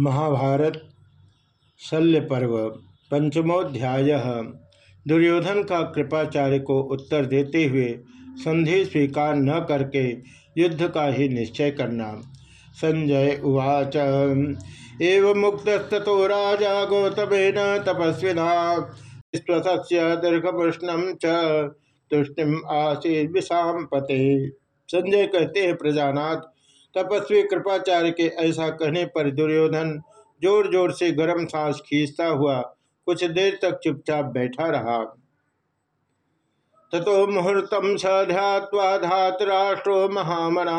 महाभारत शल्य पर्व पंचमोध्याय। दुर्योधन का कृपाचार्य को उत्तर देते हुए संधि स्वीकार न करके युद्ध का ही निश्चय करना। संजय उवाच, एव मुक्तस्तो राजा गौतमेन तपस्विना स्वस्य दीर्घपुष्णम च आशीष पते। संजय कहते हैं, प्रजानाथ तपस्वी कृपाचार्य के ऐसा कहने पर दुर्योधन ज़ोर ज़ोर से गर्म सांस खींचता हुआ कुछ देर तक चुपचाप बैठा रहा। ततो मुहूर्तम स ध्यात्वा धातराष्ट्रो महामना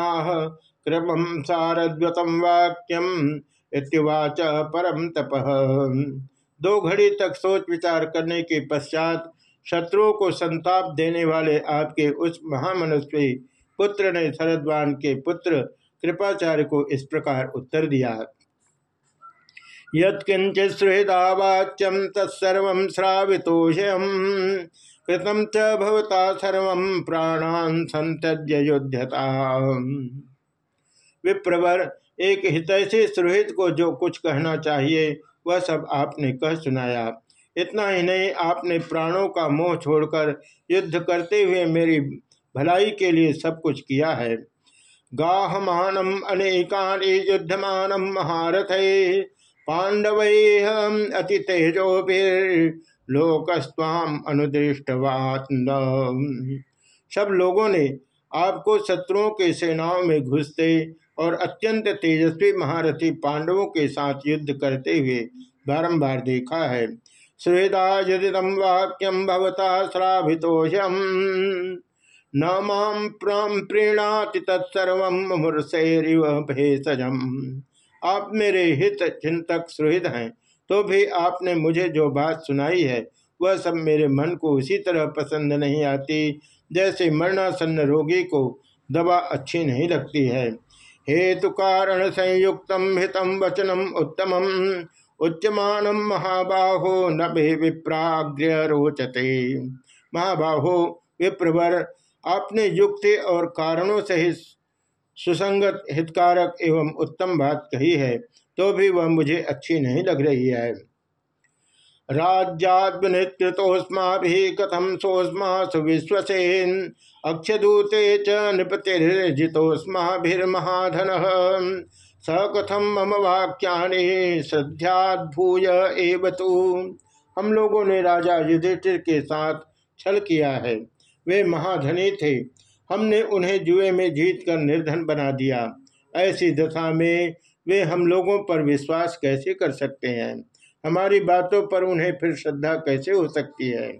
क्रमम सारद्वतम वाक्यम इत्युवाच परम तप। दो घड़ी तक सोच विचार करने के पश्चात शत्रुओं को संताप देने वाले आपके उस महामनस्वी पुत्र ने शरदवान के पुत्र कृपाचार्य को इस प्रकार उत्तर दिया। यत्किंचित तत्सर्व श्रावितोषयम कृतम च भवता सर्व प्राणान संत्यज्य युद्धता विप्रवर, एक हितैषी सुहृद को जो कुछ कहना चाहिए, वह सब आपने कह सुनाया। इतना ही नहीं, आपने प्राणों का मोह छोड़कर युद्ध करते हुए मेरी भलाई के लिए सब कुछ किया है। गाहमानम अनेकानि युद्धमानम महारथ। पांडव अति तेजोभिर्लोकस्वाम अनुदृष्टवात सब लोगों ने आपको शत्रुओं के सेनाओं में घुसते और अत्यंत तेजस्वी महारथी पांडवों के साथ युद्ध करते हुए बारंबार देखा है। सुहृदा यदिदम वाक्यम भवता श्राभितोषम न माम प्रीणाति तत्सर्व मुहूर्षेरिव भेषजम। आप मेरे हित चिंतक सुहृद हैं तो भी आपने मुझे जो बात सुनाई है, वह सब मेरे मन को उसी तरह पसंद नहीं आती, जैसे मरणासन्न रोगी को दवा अच्छी नहीं लगती है। हेतु कारण संयुक्त हितम वचनम उत्तम उच्यमान महाबाहो न विप्राग्र रोचते। महाबाहो विप्रवर आपने युक्ति और कारणों से ही सुसंगत, हितकारक एवं उत्तम बात कही है तो भी वह मुझे अच्छी नहीं लग रही है। राज्यात्मनितोस्मा कथम सोस्मा सुविश्वसेन, अक्षदूते च नृपतिर्जितोस्माभिर्महाधन स कथम मम वाक्या श्रद्धाभूय एव हम लोगों ने राजा युधिष्ठिर के साथ छल किया है। वे महाधनी थे। हमने उन्हें जुए में जीत कर निर्धन बना दिया। ऐसी दशा में वे हम लोगों पर विश्वास कैसे कर सकते हैं? हमारी बातों पर उन्हें फिर श्रद्धा कैसे हो सकती है?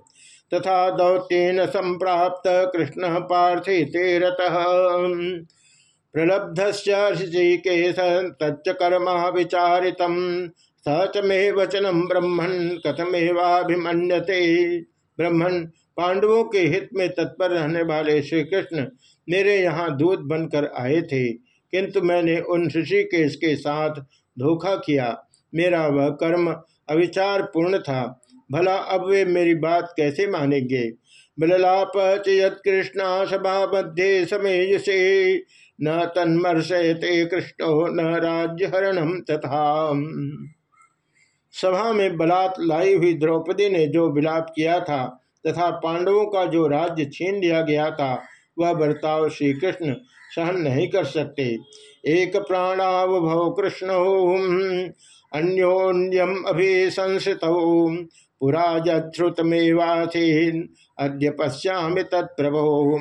तथा दौत्यन संप्राप्त कृष्ण पार्थे तेरत प्रलब्ध ऋषिकेश तच्च कर्मा विचारित सच में वचनम ब्रह्मण कथमेवाभिमन्यते। ब्रह्मण पांडवों के हित में तत्पर रहने वाले श्री कृष्ण मेरे यहाँ दूत बनकर आए थे, किंतु मैंने उन ऋषिकेश के साथ धोखा किया। मेरा वह कर्म अविचार पूर्ण था। भला अब वे मेरी बात कैसे मानेंगे? बललाप चृष्णा सभा मध्य समय से न तन्मर्शयते कृष्णो न राज्य हरणम तथा सभा में बलात् लाई हुई द्रौपदी ने जो विलाप किया था तथा पांडवों का जो राज्य छीन लिया गया था, वह बर्ताव श्री कृष्ण सहन नहीं कर सकते। एक प्राणावभव कृष्ण अन्योन्यम अभिसंसित। पुरा जश्रुतमेवासीन अद्य पश्यामि तत्प्रभो।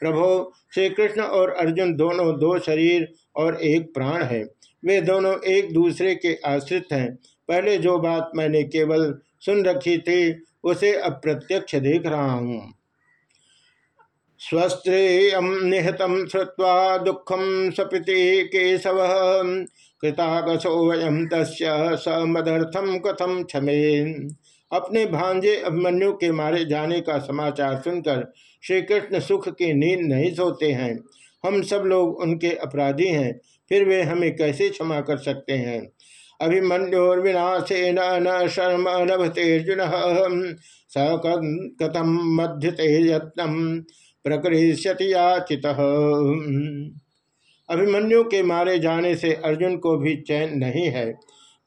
प्रभो श्री कृष्ण और अर्जुन दोनों दो शरीर और एक प्राण है। वे दोनों एक दूसरे के आश्रित हैं। पहले जो बात मैंने केवल सुन रखी थी उसे अप्रत्यक्ष देख रहा हूँ। स्वस्त्रेयम निहतम श्रुवा दुखम सपिति केशव। कृतागसो वयम तस्य मदर्थम कथम क्षमे। अपने भांजे अभिमन्यु के मारे जाने का समाचार सुनकर श्री कृष्ण सुख की नींद नहीं सोते हैं। हम सब लोग उनके अपराधी हैं, फिर वे हमें कैसे क्षमा कर सकते हैं? अभिमन्योर्विनाशेन न शर्म लभतेर्जुन स कथम मध्यते यत्नम प्रकृष्यति याचित। अभिमन्यु के मारे जाने से अर्जुन को भी चैन नहीं है।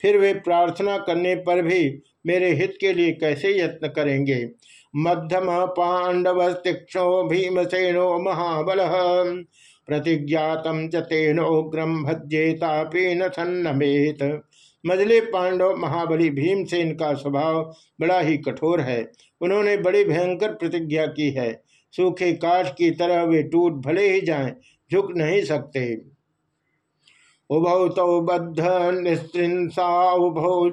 फिर वे प्रार्थना करने पर भी मेरे हित के लिए कैसे यत्न करेंगे? मध्यम पांडव तीक्षो भीमसेनो महाबल। प्रतिज्ञातम च तेनोग्रम न सन्नमेत। मजले पांडव महाबली भीमसेन का स्वभाव बड़ा ही कठोर है। उन्होंने बड़ी भयंकर प्रतिज्ञा की है। सूखे काठ की तरह वे टूट भले ही जाएँ, झुक नहीं सकते। उभौ तौ बद्ध निस्त्रिंसा, उभौ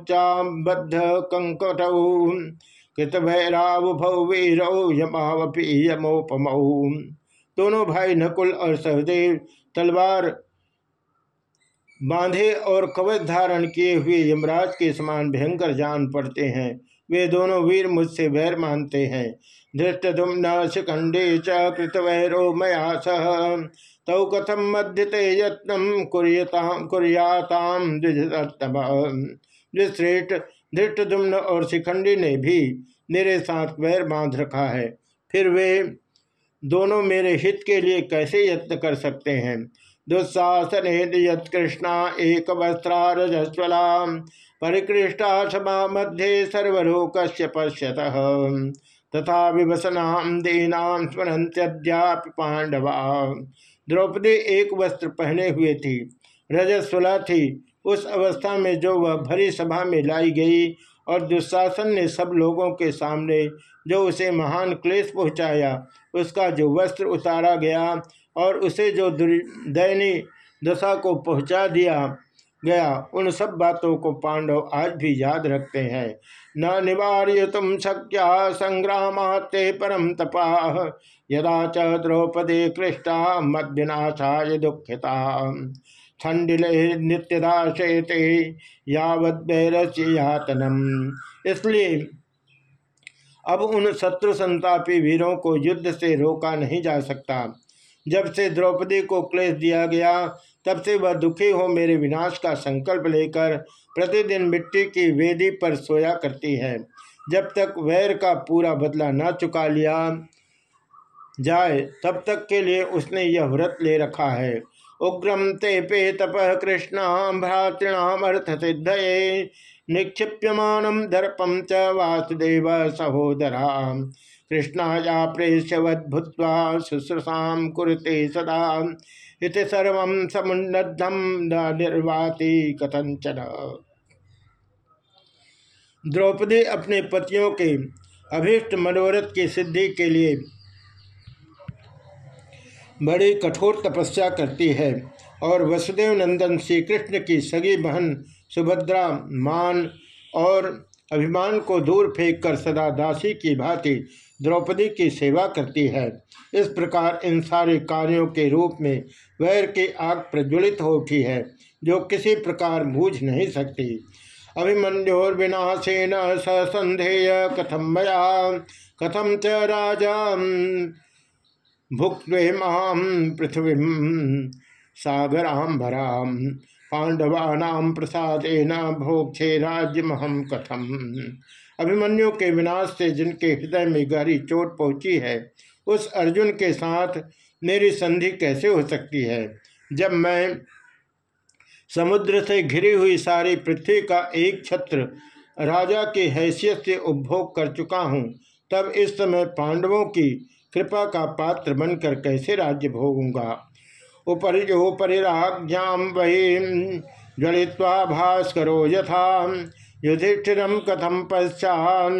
बद्ध कंकट। कृत भैरावभौ वीरौ यमावपी यमोपमौ। दोनों भाई नकुल और सहदेव तलवार बांधे और कवच धारण किए हुए यमराज के समान भयंकर जान पड़ते हैं। वे दोनों वीर मुझसे वैर मानते हैं। धृष्ट न शिखंडे च कृतवैरो मया सह तौ कथम मध्यते यत्न कुरियताम कुरियाताम द्विश्रेष्ठ धृष्टुम्न और शिखंडी ने भी मेरे साथ वैर बाँध रखा है। फिर वे दोनों मेरे हित के लिए कैसे यत्न कर सकते हैं? दुस्साहसन यत्कृष्णा एक वस्त्रा रजस्वला परिकृष्टा सभा मध्य सर्वलोक पश्यत। तथा विवसना दीनाम स्मरंत्यद्यापि पांडवा द्रौपदी एक वस्त्र पहने हुए थी, रजस्वला थी। उस अवस्था में जो वह भरी सभा में लाई गई और दुशासन ने सब लोगों के सामने जो उसे महान क्लेश पहुँचाया, उसका जो वस्त्र उतारा गया और उसे जो दयनीय दशा को पहुँचा दिया गया, उन सब बातों को पांडव आज भी याद रखते हैं। न निवार्य तुम शक्या संग्रामाते परम तपा यदा च द्रौपदी कृष्टा मद्विनाशाय दुखिता। ठंडिले नित्यदाशेते यावद्वैरस्यातनम इसलिए अब उन शत्रु संतापी वीरों को युद्ध से रोका नहीं जा सकता। जब से द्रौपदी को क्लेश दिया गया, तब से वह दुखी हो मेरे विनाश का संकल्प लेकर प्रतिदिन मिट्टी की वेदी पर सोया करती है। जब तक वैर का पूरा बदला न चुका लिया जाए, तब तक के लिए उसने यह व्रत ले रखा है। उग्रम ते पे तप कृष्ण भ्रातृणाम अर्थ सिद्ध निक्षिप्यमान दर्पम च वासुदेव सहोदरा कृष्णाया प्रेष्यवद भूत्वा शुश्रूषा कुरुते सदा। इत सर्व समुन्नद्धम न निर्वाति कथंचन द्रौपदी अपने पतियों के अभीष्ट मनोरथ की सिद्धि के लिए बड़ी कठोर तपस्या करती है और वसुदेव नंदन श्री कृष्ण की सगी बहन सुभद्रा, मान और अभिमान को दूर फेंक कर सदा दासी की भांति द्रौपदी की सेवा करती है। इस प्रकार इन सारे कार्यों के रूप में वैर की आग प्रज्वलित हो उठी है, जो किसी प्रकार बूझ नहीं सकती। अभिमन्योर अभिमन्योर्विनाशेन ससंधेय कथम मया कथम च राजा भुक्वे माम पृथ्वी सागराम्भराम पांडवानाम प्रसादेन भोक्षे राज्यमहम कथम। अभिमन्यु के विनाश से जिनके हृदय में गहरी चोट पहुँची है, उस अर्जुन के साथ मेरी संधि कैसे हो सकती है? जब मैं समुद्र से घिरी हुई सारी पृथ्वी का एक छत्र राजा की हैसियत से उपभोग कर चुका हूँ, तब इस समय पांडवों की कृपा का पात्र बनकर कैसे राज्य भोगूँगा? उपरिजोपरिराज्ञाम वही ज्वलित्वा भास्करो यथा, युधिष्ठिर कथम पश्चान?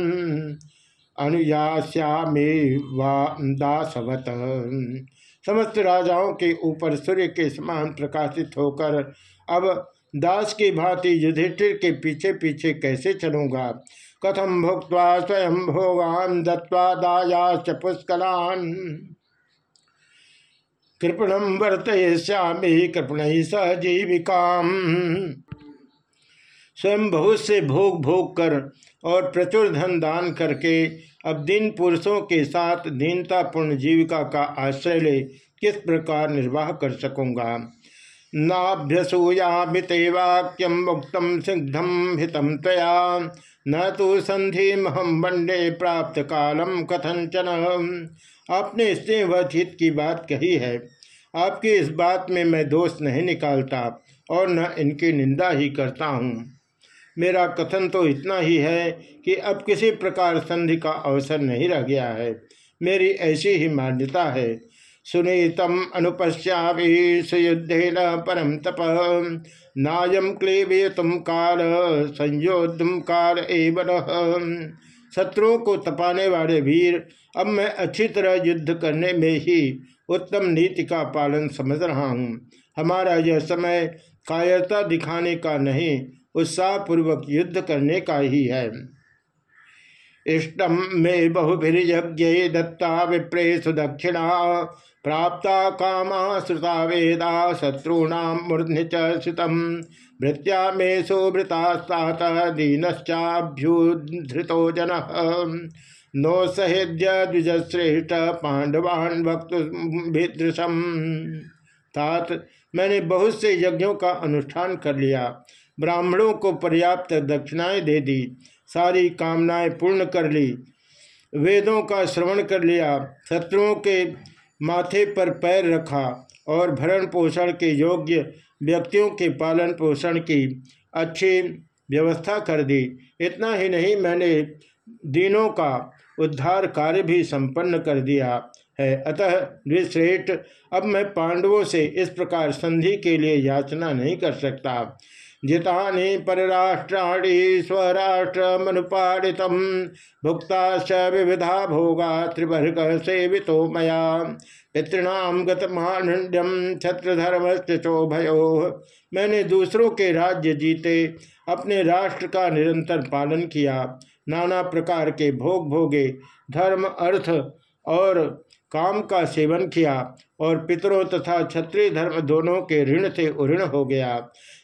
अनुयास्यामे दासवत। समस्त राजाओं के ऊपर सूर्य के समान प्रकाशित होकर, अब दास की भांति युधिष्ठिर के पीछे पीछे कैसे चलूँगा? कथम भुक्त स्वयं भोगान दत्वा दायाच पुष्कलान। कृपणम वर्तयश्यामी कृपण सहजीविका स्वयं बहुत से भोग भोग कर और प्रचुर धन दान करके अब दिन पुरुषों के साथ दीनतापूर्ण जीविका का आश्रय ले, किस प्रकार निर्वाह कर सकूँगा? नाभ्यसूयामिते वाक्यम मुक्तम सिद्धम हितम तया न तो संधि महम वंडे प्राप्त कालम कथंचन आपने स्नेहवत हित की बात कही है। आपकी इस बात में मैं दोष नहीं निकालता और न इनकी निंदा ही करता हूँ। मेरा कथन तो इतना ही है कि अब किसी प्रकार संधि का अवसर नहीं रह गया है। मेरी ऐसी ही मान्यता है सुनीतम अनुपश्यामी न परम तप। नायम क्लेवे तुम काल संयोधम काल एवं शत्रुओं को तपाने वाले वीर, अब मैं अच्छी तरह युद्ध करने में ही उत्तम नीति का पालन समझ रहा हूँ। हमारा यह समय कायरता दिखाने का नहीं, उत्साहपूर्वक युद्ध करने का ही है। इष्टम मे बहुभिर्यज्ञ दत्ता विप्रेशु दक्षिणा प्राप्ता कामा श्रुता वेदा शत्रूणाम मूर्धि चितम भृत्या मे सुभृतास्तात दीनश्चाभ्युधृतो जन। नो सहेद्य पांडवान भक्त भीदृशम तात, मैंने बहुत से यज्ञों का अनुष्ठान कर लिया। ब्राह्मणों को पर्याप्त दक्षिणाएँ दे दी। सारी कामनाएँ पूर्ण कर ली। वेदों का श्रवण कर लिया। शत्रुओं के माथे पर पैर रखा और भरण पोषण के योग्य व्यक्तियों के पालन पोषण की अच्छी व्यवस्था कर दी। इतना ही नहीं, मैंने दिनों का उद्धार कार्य भी संपन्न कर दिया है। अतः द्विश्रेष्ठ अब मैं पांडवों से इस प्रकार संधि के लिए याचना नहीं कर सकता। जितानि स्वराष्ट्र मनुपाड़ित भुक्ता विविधा भोगा त्रिवर्ग सेवितो मया। पितृणाम गतमान्यम छत्रधर्म भयो मैंने दूसरों के राज्य जीते, अपने राष्ट्र का निरंतर पालन किया। नाना प्रकार के भोग भोगे, धर्म, अर्थ और काम का सेवन किया और पितरों तथा क्षत्रिय धर्म दोनों के ऋण से उऋण हो गया।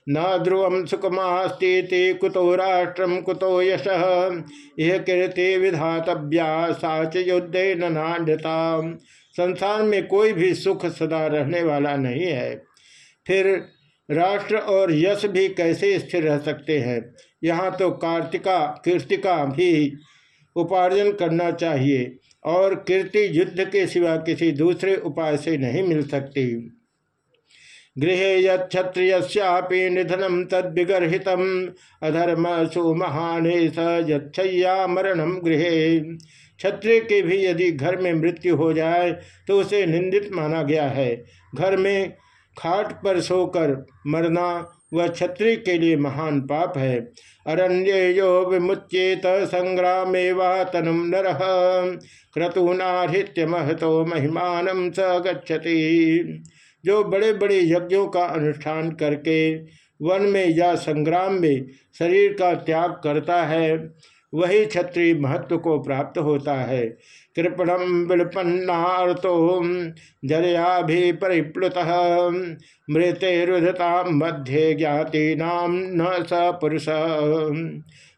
न ध्रुवम सुखमास्ती कुतो राष्ट्रम कुतो यश। यह कीर्ति विधातव्या, साच युद्धे नान्यता। संसार में कोई भी सुख सदा रहने वाला नहीं है। फिर राष्ट्र और यश भी कैसे स्थिर रह सकते हैं? यहाँ तो कार्तिका, कीर्तिका भी उपार्जन करना चाहिए और कीर्ति युद्ध के सिवा किसी दूसरे उपाय से नहीं मिल सकती। गृह यत्रियपि निधनम तद विगर्हित अधर्म सुमहाने सैया मरणम गृह। क्षत्रिय के भी यदि घर में मृत्यु हो जाए तो उसे निंदित माना गया है। घर में खाट पर सोकर मरना वह क्षत्रिय के लिए महान पाप है। अरण्य यो विमुचेत संग्राम तनुम नर। क्रतुनाहृत्य महतो महिमान स गच्छति। जो बड़े बड़े यज्ञों का अनुष्ठान करके वन में या संग्राम में शरीर का त्याग करता है, वही क्षत्रिय महत्व को प्राप्त होता है। कृपणम विलपन्नातो जरया भी परिप्लुत मृते रुधता मध्य ज्ञाति नाम न स पुरुष।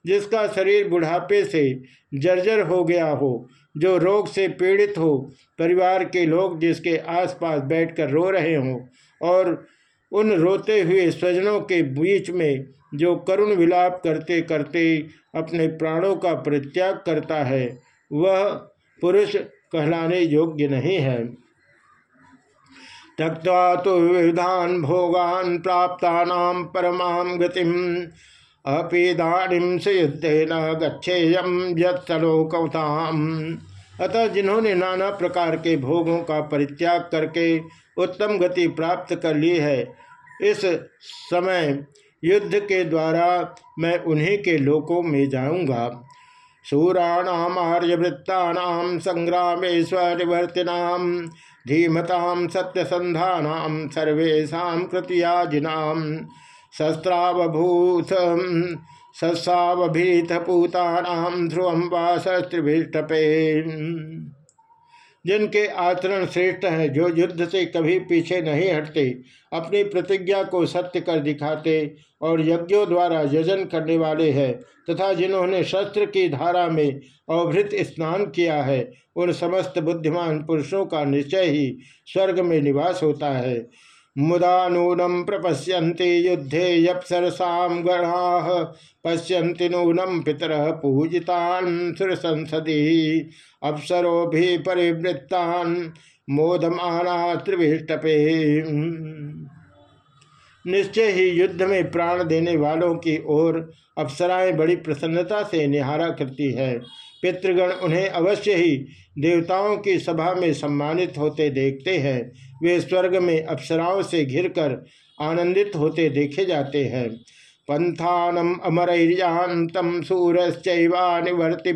जिसका शरीर बुढ़ापे से जर्जर हो गया हो जो रोग से पीड़ित हो, परिवार के लोग जिसके आसपास बैठकर रो रहे हों और उन रोते हुए स्वजनों के बीच में जो करुण विलाप करते करते अपने प्राणों का परित्याग करता है, वह पुरुष कहलाने योग्य नहीं है। त्यक्ता तो विविधान भोगान प्राप्ता परमा गतिम। अपेदानिम से युद्धे न गच्छेयम यलोकवताम अतः जिन्होंने नाना प्रकार के भोगों का परित्याग करके उत्तम गति प्राप्त कर ली है, इस समय युद्ध के द्वारा मैं उन्हीं के लोकों में जाऊँगा। शूराणाम, आर्यवृत्तानाम, संग्रामेश्वरिवर्तिनाम, धीमताम सत्यसंधानाम सर्वेशा कृतियाजिनाम। शस्त्रावभूत सत्सावभीत पूतानाम ध्रुवम वास त्रिभिष्टपे जिनके आचरण श्रेष्ठ हैं, जो युद्ध से कभी पीछे नहीं हटते, अपनी प्रतिज्ञा को सत्य कर दिखाते और यज्ञों द्वारा यजन करने वाले हैं, तथा जिन्होंने शस्त्र की धारा में अवभृत स्नान किया है, उन समस्त बुद्धिमान पुरुषों का निश्चय ही स्वर्ग में निवास होता है। मुदा नूनम प्रपश्यन्ति युद्धे यपसरसा गणा, पश्यन्ति नूनम पितर पूजितान अप्सरो भी परिवृत्तान मोदमाना त्रिभिष्टपे निश्चय ही युद्ध में प्राण देने वालों की ओर अप्सराएँ बड़ी प्रसन्नता से निहारा करती है। पितृगण उन्हें अवश्य ही देवताओं की सभा में सम्मानित होते देखते हैं। वे स्वर्ग में अप्सराओं से घिरकर आनंदित होते देखे जाते हैं। पंथानम अमरैर्यान्तम सूरश्चैवानिवर्ति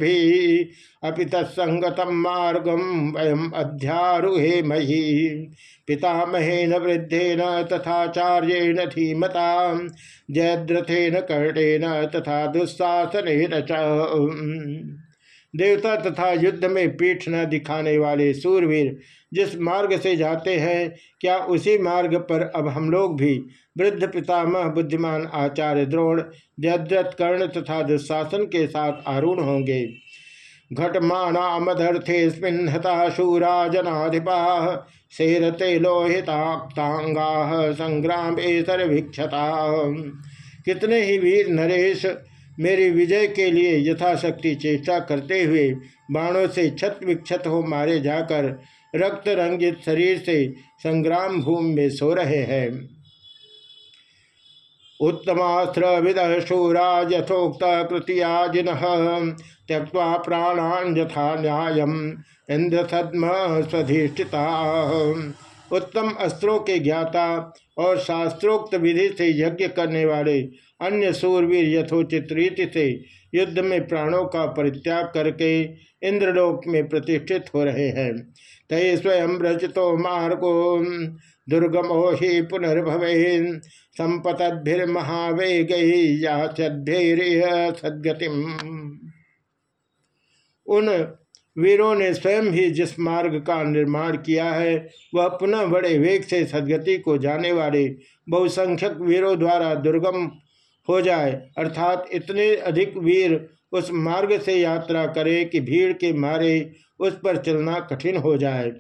अभी तत्संगतम मार्गम वयम अध्यारुहे मही। पितामहेन वृद्धेन तथाचार्येण धीमता, जयद्रथेन कर्णेन तथा दुस्साहसन च। देवता तथा युद्ध में पीठ न दिखाने वाले सूरवीर जिस मार्ग से जाते हैं, क्या उसी मार्ग पर अब हम लोग भी वृद्ध पितामह, बुद्धिमान आचार्य द्रोण जद्रथ कर्ण तथा दुशासन के साथ आरूढ़ होंगे। घटमाणामदर्थे हता शूरा जनाधिपा शेरते संग्राम सर्वीक्षता कितने ही वीर नरेश मेरी विजय के लिए यथाशक्ति चेष्टा करते हुए बाणों से छत विक्षत हो मारे जाकर रक्त रंजित शरीर से संग्राम भूमि में सो रहे हैं। उत्तमास्त्र विद शूरा यथोक्त कृतिया जिन प्राणान यथा न्याय इंद्र सद्म स्वधिष्ठिता उत्तम अस्त्रों के ज्ञाता और शास्त्रोक्त विधि से यज्ञ करने वाले अन्य सूरवीर यथोचित रीति से युद्ध में प्राणों का परित्याग करके इंद्रलोक में प्रतिष्ठित हो रहे हैं। तय स्वयं रचितो मार्गो दुर्गमो ही पुनर्भवे। संपतभिर्महावेग सदगतिम। उन वीरों ने स्वयं ही जिस मार्ग का निर्माण किया है, वह पुनः बड़े वेग से सदगति को जाने वाले बहुसंख्यक वीरों द्वारा दुर्गम हो जाए। अर्थात इतने अधिक वीर उस मार्ग से यात्रा करे कि भीड़ के मारे उस पर चलना कठिन हो जाए।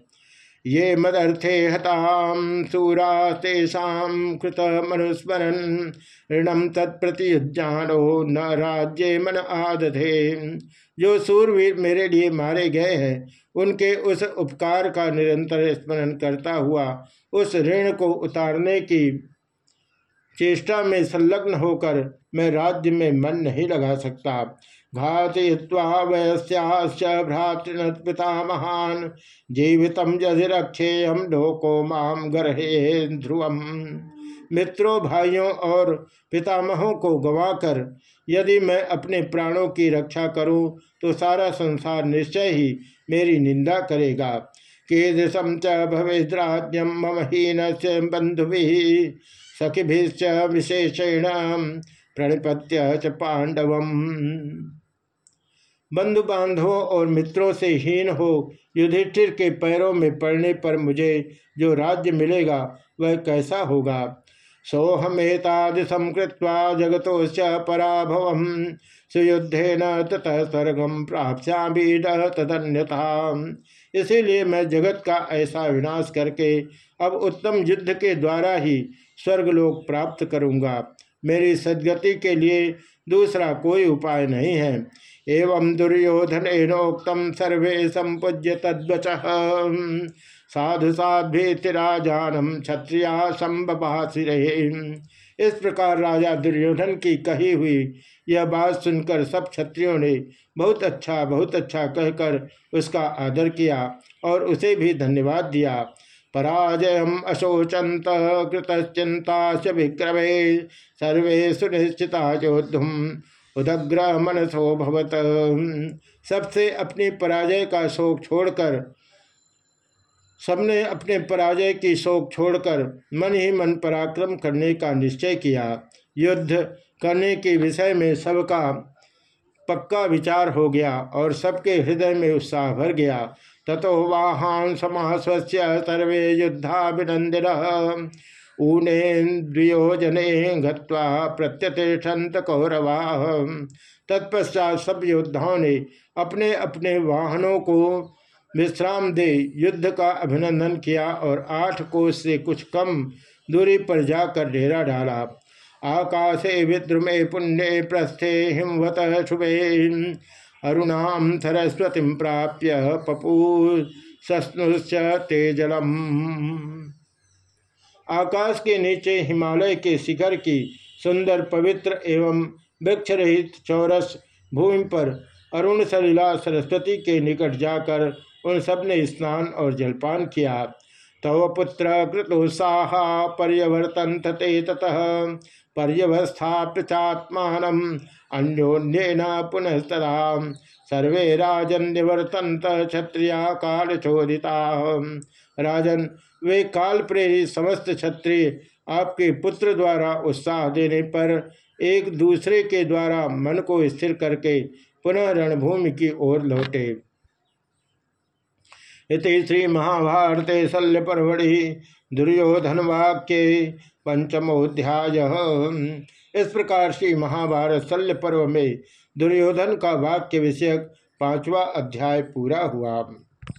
ये मदर्थे हताम सूरा तेषा कृत मनुस्मरण ऋणम तत्प्रतिजानो न राज्य मन आदधे। जो सूरवीर मेरे लिए मारे गए हैं, उनके उस उपकार का निरंतर स्मरण करता हुआ उस ऋण को उतारने की चेष्टा में संलग्न होकर मैं राज्य में मन नहीं लगा सकता। घातवा वयस्याश्च भ्रातृन पिता महान जीवित यदि रखे हम लोको माम गर्हे ध्रुवम मित्रों, भाइयों और पितामहों को गंवाकर, यदि मैं अपने प्राणों की रक्षा करूँ तो सारा संसार निश्चय ही मेरी निंदा करेगा। कीदृशम च भवेद्राज्यम मम हीन से बंधु सखिभिश्च विशेषेण प्रणिपत्य च पांडवम बंधु बांधवों और मित्रों से हीन हो युधिष्ठिर के पैरों में पड़ने पर मुझे जो राज्य मिलेगा, वह कैसा होगा? सोहमेतादि संकृत्वा जगतोश्च पराभव सुयुद्धे सुयुद्धेन ततः स्वर्गम प्राप्स्यामी तदन्यथा इसीलिए मैं जगत का ऐसा विनाश करके अब उत्तम युद्ध के द्वारा ही स्वर्गलोक प्राप्त करूँगा। मेरी सदगति के लिए दूसरा कोई उपाय नहीं है। एवं दुर्योधन एनोक्तम सर्वे संपूज्य तद्वच। साधु साध्वेतिराजानम क्षत्रिया संबासी इस प्रकार राजा दुर्योधन की कही हुई यह बात सुनकर सब क्षत्रियों ने बहुत अच्छा बहुत अच्छा कहकर उसका आदर किया और उसे भी धन्यवाद दिया। पराजय अशोचंत कृतचिंता विक्रमे सर्वे सुनिश्चिता योद्धुम उदग्र मनसो भवत। सबसे अपनी पराजय का शोक छोड़कर, सबने अपने पराजय की शोक छोड़कर मन ही मन पराक्रम करने का निश्चय किया। युद्ध करने के विषय में सबका पक्का विचार हो गया और सबके हृदय में उत्साह भर गया। ततो वाहान समास्वस्य सर्वे युद्धाभिनंदिन ऊने द्वियोजने गत्वा प्रत्यतिष्ठन्त कौरवा। तत्पश्चात सब योद्धाओं ने अपने अपने वाहनों को विश्राम दे युद्ध का अभिनंदन किया और आठ कोष से कुछ कम दूरी पर जाकर डेरा डाला। आकाशे विद्रुमे पुण्य प्रस्थे हिमवत शुभे। अरुणाम सरस्वती प्राप्य पपू सस्नुश्च तेजलम। आकाश के नीचे हिमालय के शिखर की सुंदर पवित्र एवं वृक्ष रहित चौरस भूमि पर अरुण सलीला सरस्वती के निकट जाकर उन सबने स्नान और जलपान किया। तव पुत्र कृतोत्साह पर्यवर्तन ते ततः पर्यवस्थाप्य चात्मान अन्योन्येन पुनस्तरा सर्वे राजन निवर्तंत क्षत्रिया काल चोदिता। राजन, वे काल प्रेरित समस्त क्षत्रिय आपके पुत्र द्वारा उत्साह देने पर एक दूसरे के द्वारा मन को स्थिर करके पुनः रणभूमि की ओर लौटे। इति श्री महाभारते शल्य दुर्योधन वाक्य पंचमोध्याय इस प्रकार श्री महाभारत शल्य पर्व में दुर्योधन का वाक्य विषयक पांचवा अध्याय पूरा हुआ।